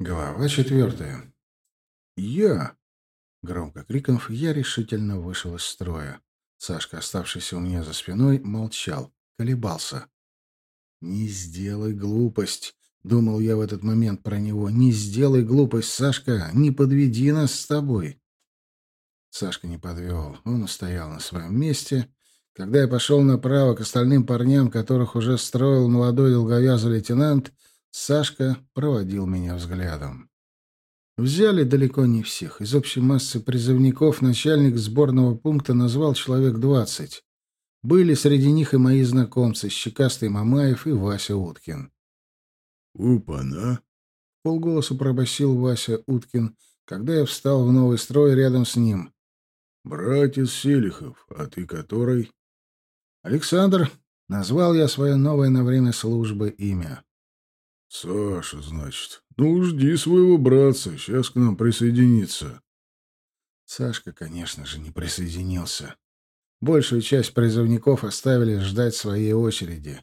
Глава четвертая. «Я!» Громко крикнув, я решительно вышел из строя. Сашка, оставшийся у меня за спиной, молчал, колебался. «Не сделай глупость!» — думал я в этот момент про него. «Не сделай глупость, Сашка! Не подведи нас с тобой!» Сашка не подвел. Он устоял на своем месте. Когда я пошел направо к остальным парням, которых уже строил молодой долговязый лейтенант, Сашка проводил меня взглядом. Взяли далеко не всех. Из общей массы призывников начальник сборного пункта назвал человек двадцать. Были среди них и мои знакомцы, Щекастый Мамаев и Вася Уткин. «Опа-на!» — полголоса пробасил Вася Уткин, когда я встал в новый строй рядом с ним. «Братец Селихов, а ты который?» «Александр», — назвал я свое новое на время службы имя. «Саша, значит. Ну, жди своего братца, сейчас к нам присоединится». Сашка, конечно же, не присоединился. Большую часть призывников оставили ждать своей очереди.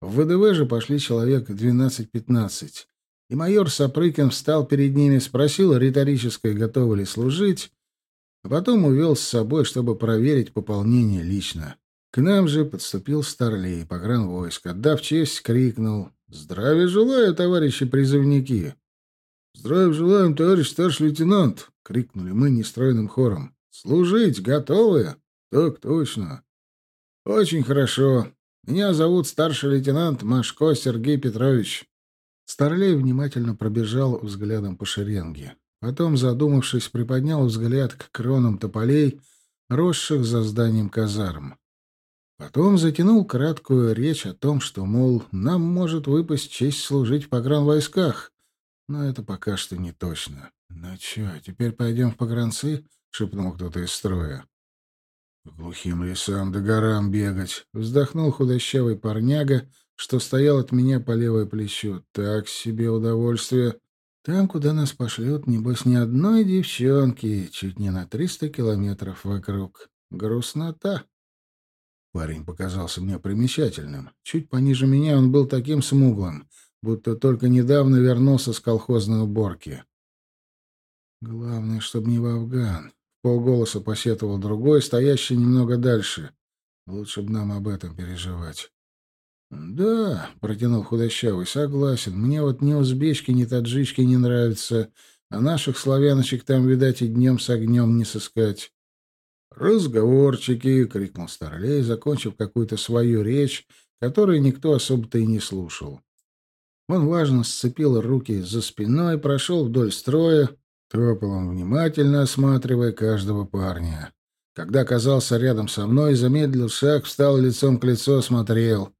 В ВДВ же пошли человек 12-15. И майор Сапрыкин встал перед ними, спросил риторическое, готовы ли служить, а потом увел с собой, чтобы проверить пополнение лично. К нам же подступил Старлей, погранвойск, отдав честь, крикнул «Здравия желаю, товарищи призывники!» «Здравия желаем, товарищ старший лейтенант!» — крикнули мы нестройным хором. «Служить готовы?» «Так точно!» «Очень хорошо. Меня зовут старший лейтенант Машко Сергей Петрович». Старлей внимательно пробежал взглядом по шеренге. Потом, задумавшись, приподнял взгляд к кронам тополей, росших за зданием казарм. Потом затянул краткую речь о том, что, мол, нам может выпасть честь служить в погранвойсках. Но это пока что не точно. «Ну чё, теперь пойдем в погранцы?» — шепнул кто-то из строя. «К глухим лесам да горам бегать!» — вздохнул худощавый парняга, что стоял от меня по левое плечо. «Так себе удовольствие!» Там, куда нас пошлют, небось, ни одной девчонки, чуть не на триста километров вокруг. Грустнота. Парень показался мне примечательным. Чуть пониже меня он был таким смуглым, будто только недавно вернулся с колхозной уборки. Главное, чтобы не в Афган. Полголоса посетовал другой, стоящий немного дальше. Лучше бы нам об этом переживать. «Да», — протянул худощавый, — «согласен. Мне вот ни узбечки, ни таджички не нравятся, а наших славяночек там, видать, и днем с огнем не сыскать. «Разговорчики!» — крикнул Старлей, закончив какую-то свою речь, которую никто особо-то и не слушал. Он важно сцепил руки за спиной, прошел вдоль строя, топал он, внимательно осматривая каждого парня. Когда оказался рядом со мной, замедлил шаг, встал лицом к лицу, осмотрел.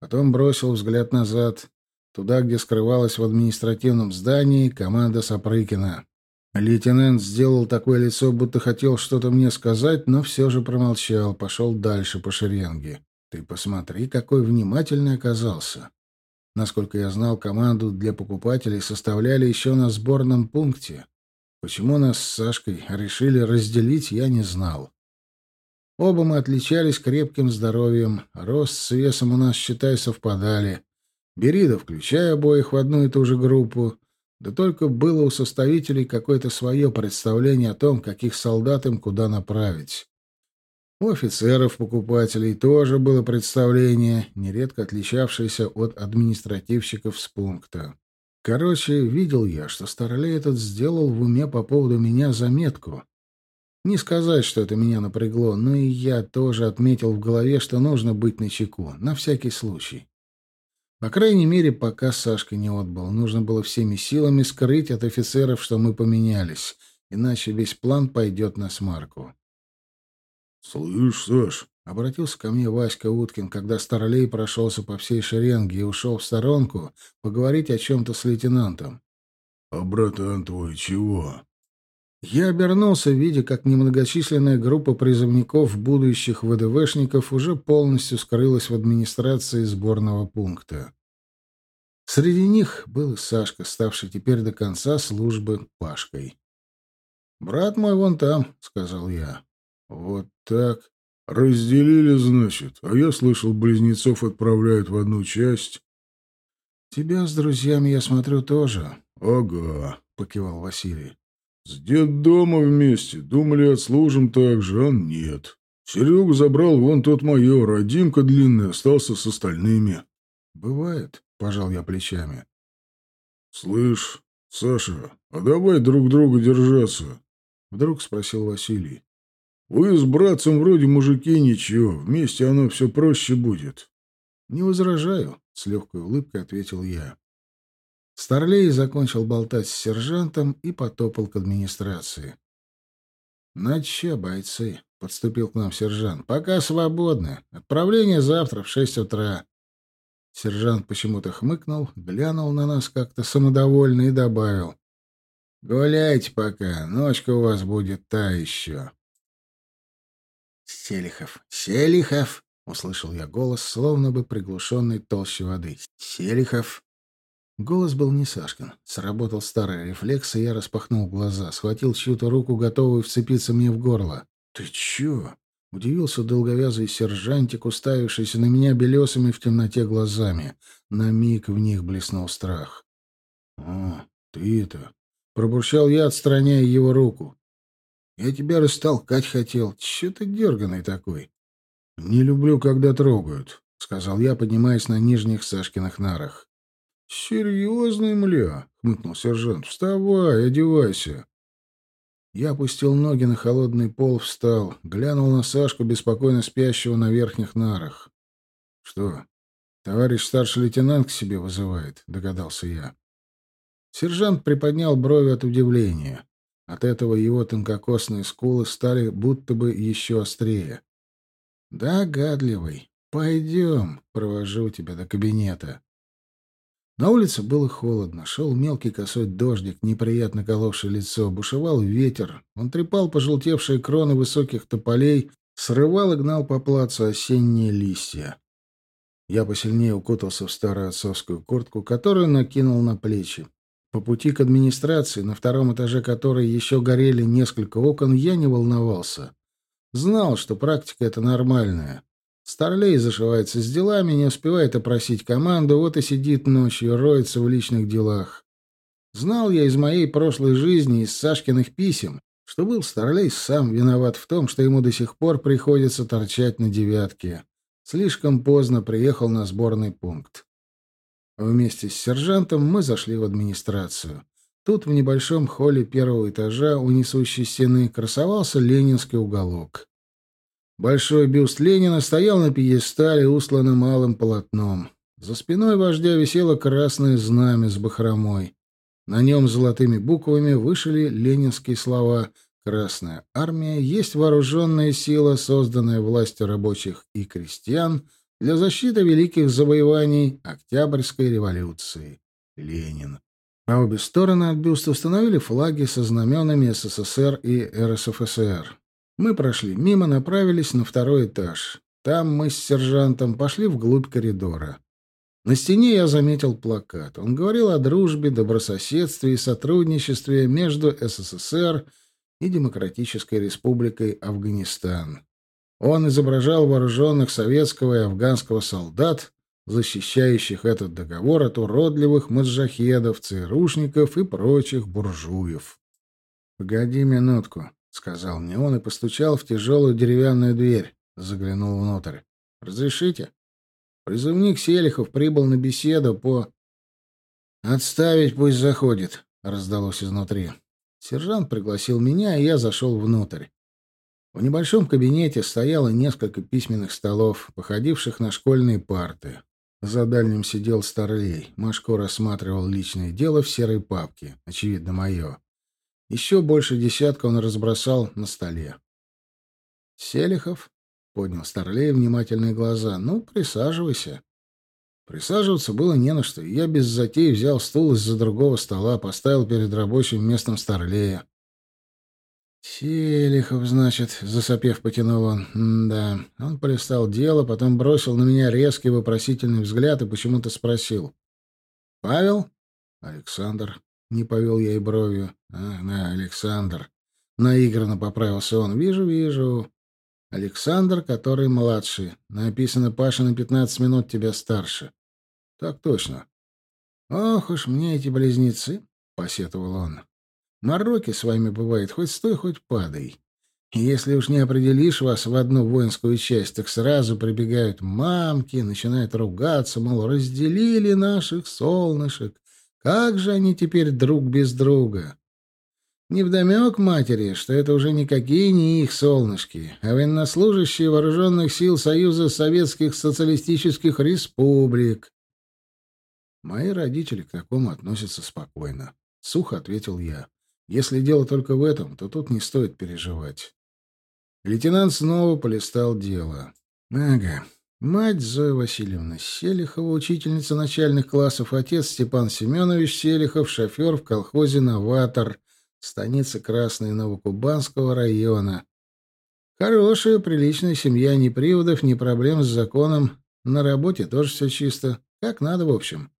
Потом бросил взгляд назад, туда, где скрывалась в административном здании команда Сапрыкина. Лейтенант сделал такое лицо, будто хотел что-то мне сказать, но все же промолчал, пошел дальше по шеренге. Ты посмотри, какой внимательный оказался. Насколько я знал, команду для покупателей составляли еще на сборном пункте. Почему нас с Сашкой решили разделить, я не знал. Оба мы отличались крепким здоровьем, рост с весом у нас, считай, совпадали. Берида, включая обоих в одну и ту же группу, да только было у составителей какое-то свое представление о том, каких солдат им куда направить. У офицеров-покупателей тоже было представление, нередко отличавшееся от административщиков с пункта. Короче, видел я, что Старлей этот сделал в уме по поводу меня заметку. Не сказать, что это меня напрягло, но и я тоже отметил в голове, что нужно быть начеку, на всякий случай. По крайней мере, пока Сашка не отбыл. Нужно было всеми силами скрыть от офицеров, что мы поменялись, иначе весь план пойдет на смарку. — Слышь, Саш, — обратился ко мне Васька Уткин, когда Старлей прошелся по всей шеренге и ушел в сторонку поговорить о чем-то с лейтенантом. — А братан твой чего? Я обернулся, видя, как немногочисленная группа призывников будущих ВДВшников уже полностью скрылась в администрации сборного пункта. Среди них был Сашка, ставший теперь до конца службы Пашкой. «Брат мой вон там», — сказал я. «Вот так». «Разделили, значит, а я слышал, близнецов отправляют в одну часть». Тебя с друзьями, я смотрю, тоже. Ага, покивал Василий. С дома вместе. Думали, отслужим так же, а нет. Серегу забрал вон тот майор, а Димка длинный остался с остальными. Бывает, пожал я плечами. Слышь, Саша, а давай друг друга держаться. Вдруг спросил Василий. Вы с братцем вроде мужики ничего, вместе оно все проще будет. Не возражаю, с легкой улыбкой ответил я. Старлей закончил болтать с сержантом и потопал к администрации. «Нача, бойцы!» — подступил к нам сержант. «Пока свободны. Отправление завтра в шесть утра». Сержант почему-то хмыкнул, глянул на нас как-то самодовольно и добавил. «Гуляйте пока, ночка у вас будет та еще». «Селихов! Селихов!» — услышал я голос, словно бы приглушенный толще воды. «Селихов!» Голос был не Сашкин. Сработал старый рефлекс, и я распахнул глаза, схватил чью-то руку, готовую вцепиться мне в горло. «Ты чё?» — удивился долговязый сержантик, уставившийся на меня белесыми в темноте глазами. На миг в них блеснул страх. «А, ты это...» — пробурчал я, отстраняя его руку. «Я тебя растолкать хотел. Чё ты дерганый такой?» «Не люблю, когда трогают», — сказал я, поднимаясь на нижних Сашкиных нарах. «Серьезный, мля!» — хмыкнул сержант. «Вставай, одевайся!» Я опустил ноги на холодный пол, встал, глянул на Сашку, беспокойно спящего на верхних нарах. «Что, товарищ старший лейтенант к себе вызывает?» — догадался я. Сержант приподнял брови от удивления. От этого его тонкокосные скулы стали будто бы еще острее. «Да, гадливый, пойдем, провожу тебя до кабинета». На улице было холодно, шел мелкий косой дождик, неприятно коловший лицо, бушевал ветер. Он трепал пожелтевшие кроны высоких тополей, срывал и гнал по плацу осенние листья. Я посильнее укутался в старую отцовскую куртку, которую накинул на плечи. По пути к администрации, на втором этаже которой еще горели несколько окон, я не волновался. Знал, что практика эта нормальная. Старлей зашивается с делами, не успевает опросить команду, вот и сидит ночью, роется в личных делах. Знал я из моей прошлой жизни, из Сашкиных писем, что был Старлей сам виноват в том, что ему до сих пор приходится торчать на девятке. Слишком поздно приехал на сборный пункт. Вместе с сержантом мы зашли в администрацию. Тут в небольшом холле первого этажа у несущей стены красовался ленинский уголок. Большой бюст Ленина стоял на пьедестале, усланном малым полотном. За спиной вождя висело красное знамя с бахромой. На нем золотыми буквами вышли ленинские слова «Красная армия есть вооруженная сила, созданная властью рабочих и крестьян для защиты великих завоеваний Октябрьской революции. Ленин». По обе стороны от бюста установили флаги со знаменами СССР и РСФСР. Мы прошли мимо, направились на второй этаж. Там мы с сержантом пошли вглубь коридора. На стене я заметил плакат. Он говорил о дружбе, добрососедстве и сотрудничестве между СССР и Демократической Республикой Афганистан. Он изображал вооруженных советского и афганского солдат, защищающих этот договор от уродливых маджахедов, ЦРУшников и прочих буржуев. «Погоди минутку», — сказал мне он и постучал в тяжелую деревянную дверь. Заглянул внутрь. «Разрешите?» Призывник Селихов прибыл на беседу по... «Отставить, пусть заходит», — раздалось изнутри. Сержант пригласил меня, и я зашел внутрь. В небольшом кабинете стояло несколько письменных столов, походивших на школьные парты. За дальним сидел Старлей. Машко рассматривал личное дело в серой папке, очевидно, мое. Еще больше десятка он разбросал на столе. «Селихов?» — поднял Старлей внимательные глаза. «Ну, присаживайся». Присаживаться было не на что, я без затей взял стул из-за другого стола, поставил перед рабочим местом Старлея. «Селихов, значит», — засопев, потянул он. «Да». Он полистал дело, потом бросил на меня резкий вопросительный взгляд и почему-то спросил. «Павел?» «Александр». Не повел я и бровью. «Ах, да, Александр». Наигранно поправился он. «Вижу, вижу. Александр, который младший. Написано, Паша на пятнадцать минут тебя старше». «Так точно». «Ох уж мне эти близнецы!» — посетовал он. «Мороки с вами бывает хоть стой, хоть падай. Если уж не определишь вас в одну воинскую часть, так сразу прибегают мамки, начинают ругаться, мол, разделили наших солнышек. Как же они теперь друг без друга? Невдомек матери, что это уже никакие не их солнышки, а военнослужащие вооруженных сил Союза Советских Социалистических Республик. Мои родители к такому относятся спокойно. Сухо ответил я. Если дело только в этом, то тут не стоит переживать. Лейтенант снова полистал дело. Ага. Мать Зоя Васильевна Селихова, учительница начальных классов, отец Степан Семенович Селихов, шофер в колхозе «Новатор», станица Красной Новокубанского района. Хорошая, приличная семья, ни приводов, ни проблем с законом. На работе тоже все чисто. Как надо, в общем.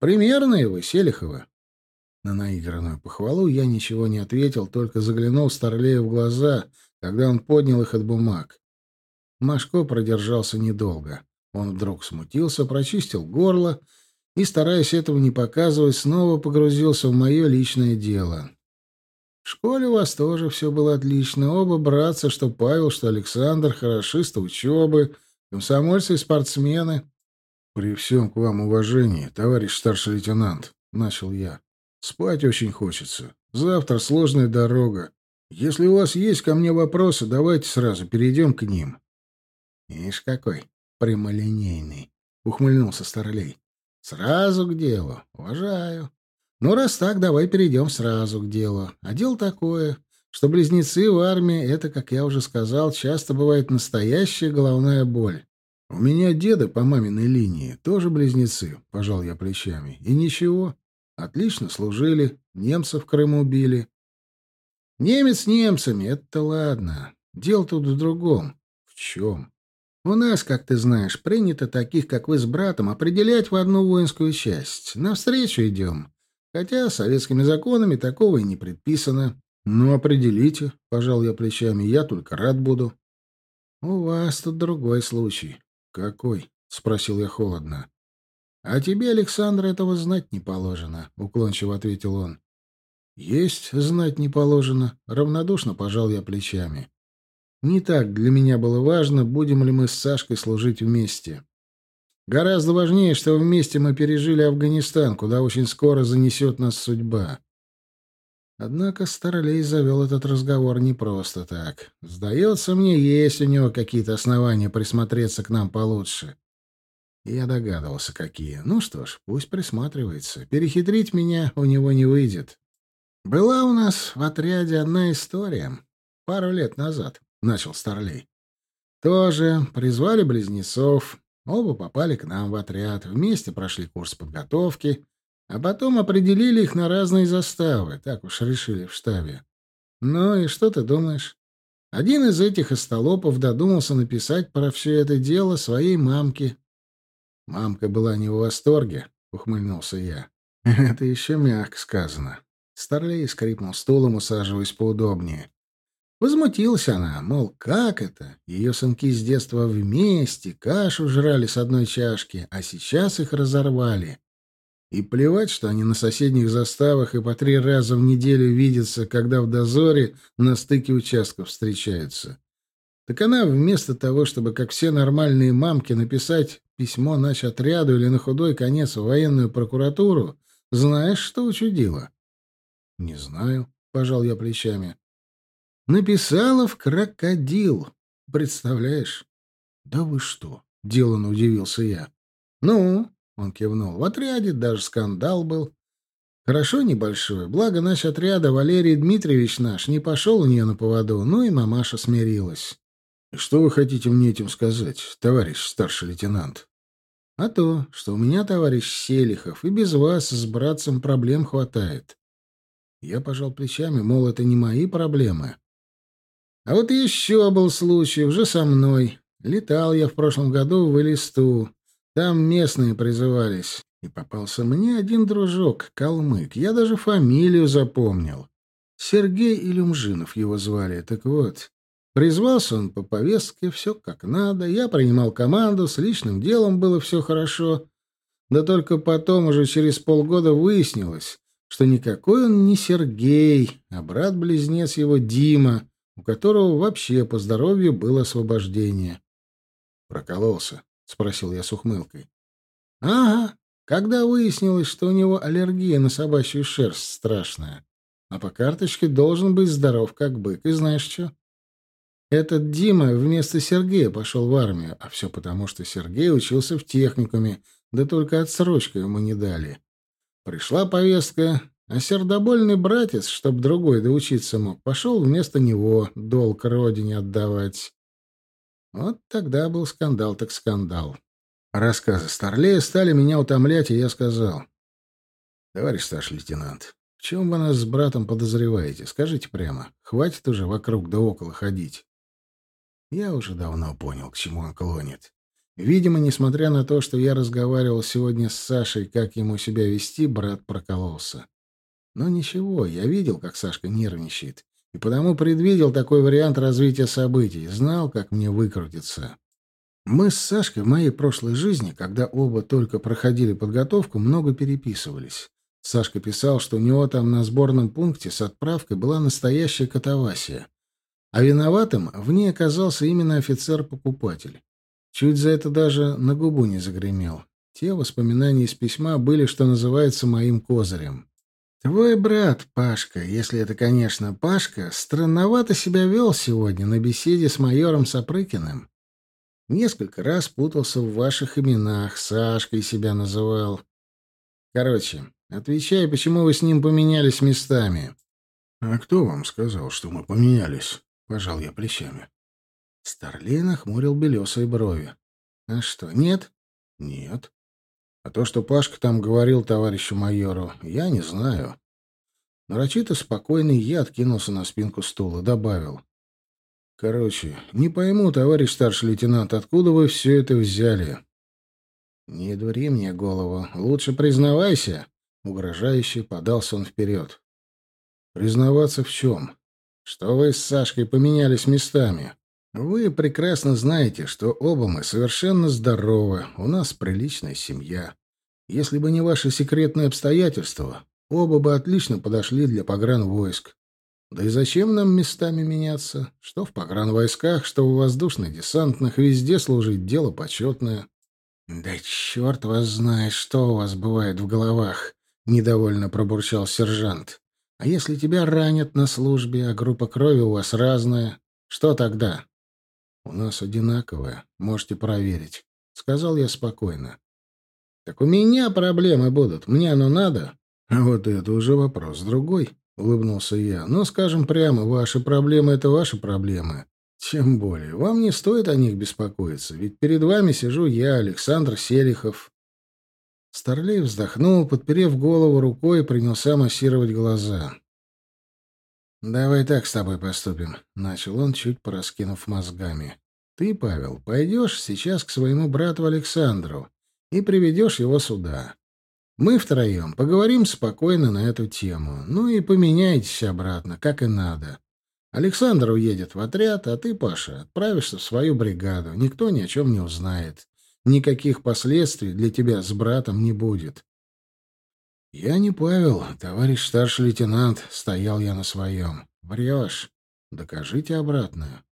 Примерные вы, Селихова. На наигранную похвалу я ничего не ответил, только заглянул Старлею в глаза, когда он поднял их от бумаг. Машко продержался недолго. Он вдруг смутился, прочистил горло и, стараясь этого не показывать, снова погрузился в мое личное дело. В школе у вас тоже все было отлично. Оба братца, что Павел, что Александр, хорошисты учебы, комсомольцы и спортсмены. — При всем к вам уважении, товарищ старший лейтенант, — начал я. — Спать очень хочется. Завтра сложная дорога. Если у вас есть ко мне вопросы, давайте сразу перейдем к ним. — Ишь какой прямолинейный, — ухмыльнулся Старлей. — Сразу к делу. Уважаю. Ну, раз так, давай перейдем сразу к делу. А дело такое, что близнецы в армии — это, как я уже сказал, часто бывает настоящая головная боль. У меня деды по маминой линии тоже близнецы, — пожал я плечами. И ничего, отлично служили, немцев в Крыму убили. Немец немцами, это ладно. Дело тут в другом. В чем? У нас, как ты знаешь, принято таких, как вы с братом, определять в одну воинскую часть. Навстречу идем. Хотя советскими законами такого и не предписано. Ну, определите, — пожал я плечами, — я только рад буду. — У вас тут другой случай. — Какой? — спросил я холодно. — А тебе, Александр, этого знать не положено, — уклончиво ответил он. — Есть знать не положено. Равнодушно пожал я плечами. Не так для меня было важно, будем ли мы с Сашкой служить вместе. Гораздо важнее, что вместе мы пережили Афганистан, куда очень скоро занесет нас судьба. Однако Старлей завел этот разговор не просто так. Сдается мне, есть у него какие-то основания присмотреться к нам получше. Я догадывался, какие. Ну что ж, пусть присматривается. Перехитрить меня у него не выйдет. Была у нас в отряде одна история. Пару лет назад, — начал Старлей. Тоже призвали близнецов, Оба попали к нам в отряд, вместе прошли курс подготовки, а потом определили их на разные заставы, так уж решили в штабе. Ну и что ты думаешь? Один из этих остолопов додумался написать про все это дело своей мамке. Мамка была не в восторге, ухмыльнулся я. Это еще мягко сказано. Старлей скрипнул стулом, усаживаясь поудобнее. Возмутилась она, мол, как это? Ее сынки с детства вместе кашу жрали с одной чашки, а сейчас их разорвали. И плевать, что они на соседних заставах и по три раза в неделю видятся, когда в дозоре на стыке участков встречаются. Так она вместо того, чтобы, как все нормальные мамки, написать письмо нач отряду или на худой конец в военную прокуратуру, знаешь, что учудила? — Не знаю, — пожал я плечами. Написала в крокодил. Представляешь? Да вы что? Делано удивился я. Ну, он кивнул. В отряде даже скандал был. Хорошо небольшой. Благо наш отряда Валерий Дмитриевич наш не пошел у нее на поводу, ну и мамаша смирилась. Что вы хотите мне этим сказать, товарищ старший лейтенант? А то, что у меня, товарищ Селихов, и без вас с братцем проблем хватает. Я пожал плечами, мол, это не мои проблемы. А вот еще был случай, уже со мной. Летал я в прошлом году в Элисту. Там местные призывались. И попался мне один дружок, калмык. Я даже фамилию запомнил. Сергей Илюмжинов его звали. Так вот, призвался он по повестке, все как надо. Я принимал команду, с личным делом было все хорошо. Да только потом, уже через полгода, выяснилось, что никакой он не Сергей, а брат-близнец его Дима, у которого вообще по здоровью было освобождение. «Прокололся?» — спросил я с ухмылкой. «Ага, когда выяснилось, что у него аллергия на собачью шерсть страшная. А по карточке должен быть здоров, как бык. И знаешь что? Этот Дима вместо Сергея пошел в армию, а все потому, что Сергей учился в техникуме, да только отсрочку ему не дали. Пришла повестка, а сердобольный братец, чтоб другой доучиться мог, пошел вместо него долг родине отдавать. Вот тогда был скандал так скандал. Рассказы Старлея стали меня утомлять, и я сказал. «Товарищ старший лейтенант, в чем вы нас с братом подозреваете? Скажите прямо. Хватит уже вокруг да около ходить». Я уже давно понял, к чему он клонит. Видимо, несмотря на то, что я разговаривал сегодня с Сашей, как ему себя вести, брат прокололся. Но ничего, я видел, как Сашка нервничает, и потому предвидел такой вариант развития событий, знал, как мне выкрутиться. Мы с Сашкой в моей прошлой жизни, когда оба только проходили подготовку, много переписывались. Сашка писал, что у него там на сборном пункте с отправкой была настоящая катавасия. А виноватым в ней оказался именно офицер-покупатель. Чуть за это даже на губу не загремел. Те воспоминания из письма были, что называется, моим козырем. Твой брат, Пашка, если это, конечно, Пашка, странновато себя вел сегодня на беседе с майором Сапрыкиным. Несколько раз путался в ваших именах, Сашкой себя называл. Короче, отвечай, почему вы с ним поменялись местами. — А кто вам сказал, что мы поменялись? — пожал я плечами. Старлей нахмурил белесые брови. «А что, нет?» «Нет. А то, что Пашка там говорил товарищу майору, я не знаю». Нарочито спокойный я откинулся на спинку стула, добавил. «Короче, не пойму, товарищ старший лейтенант, откуда вы все это взяли?» «Не дури мне голову. Лучше признавайся!» Угрожающе подался он вперед. «Признаваться в чем?» «Что вы с Сашкой поменялись местами?» Вы прекрасно знаете, что оба мы совершенно здоровы, у нас приличная семья. Если бы не ваши секретные обстоятельства, оба бы отлично подошли для погранвойск. Да и зачем нам местами меняться? Что в погранвойсках, что в воздушно-десантных, везде служить дело почетное. Да черт вас знает, что у вас бывает в головах, — недовольно пробурчал сержант. А если тебя ранят на службе, а группа крови у вас разная, что тогда? «У нас одинаковое, можете проверить», — сказал я спокойно. «Так у меня проблемы будут, мне оно надо?» «А вот это уже вопрос другой», — улыбнулся я. «Но, скажем прямо, ваши проблемы — это ваши проблемы. Тем более, вам не стоит о них беспокоиться, ведь перед вами сижу я, Александр Селихов». Старлей вздохнул, подперев голову рукой, и принялся массировать глаза. «Давай так с тобой поступим», — начал он, чуть пораскинув мозгами. «Ты, Павел, пойдешь сейчас к своему брату Александру и приведешь его сюда. Мы втроем поговорим спокойно на эту тему, ну и поменяйтесь обратно, как и надо. Александр уедет в отряд, а ты, Паша, отправишься в свою бригаду. Никто ни о чем не узнает. Никаких последствий для тебя с братом не будет. «Я не Павел, товарищ старший лейтенант», — стоял я на своем. «Врешь. Докажите обратное».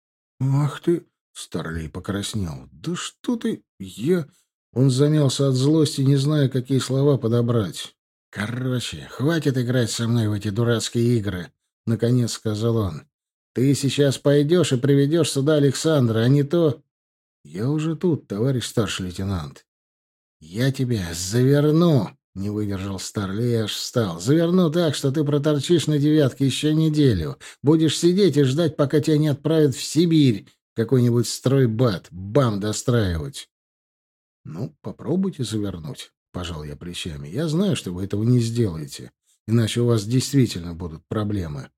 «Ах ты!» — Старлей покраснел. «Да что ты... Я...» Он замялся от злости, не зная, какие слова подобрать. «Короче, хватит играть со мной в эти дурацкие игры», — наконец сказал он. «Ты сейчас пойдешь и приведешь сюда Александра, а не то...» «Я уже тут, товарищ старший лейтенант». «Я тебя заверну!» Не выдержал Старлей и аж встал. «Заверну так, что ты проторчишь на девятке еще неделю. Будешь сидеть и ждать, пока тебя не отправят в Сибирь, какой-нибудь стройбат, бам достраивать». «Ну, попробуйте завернуть», — пожал я плечами. «Я знаю, что вы этого не сделаете, иначе у вас действительно будут проблемы».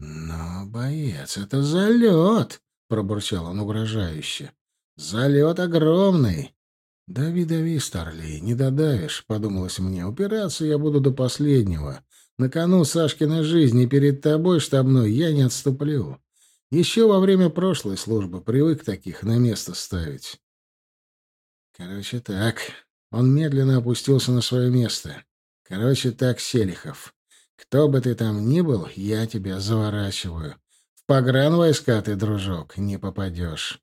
«Но, боец, это залет!» — пробурчал он угрожающе. «Залет огромный. «Дави, дави, Старлей, не додавишь», — подумалось мне. «Упираться я буду до последнего. На кону Сашкина жизнь, перед тобой, штабной, я не отступлю. Еще во время прошлой службы привык таких на место ставить». «Короче так, Он медленно опустился на свое место. Короче так, Селихов. Кто бы ты там ни был, я тебя заворачиваю. В погран войска ты, дружок, не попадешь.